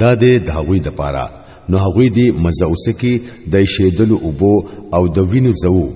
دا د داوی د پاره نو هغوی دی مزه اوسکی د شیدلو اوبو او د وینو زوو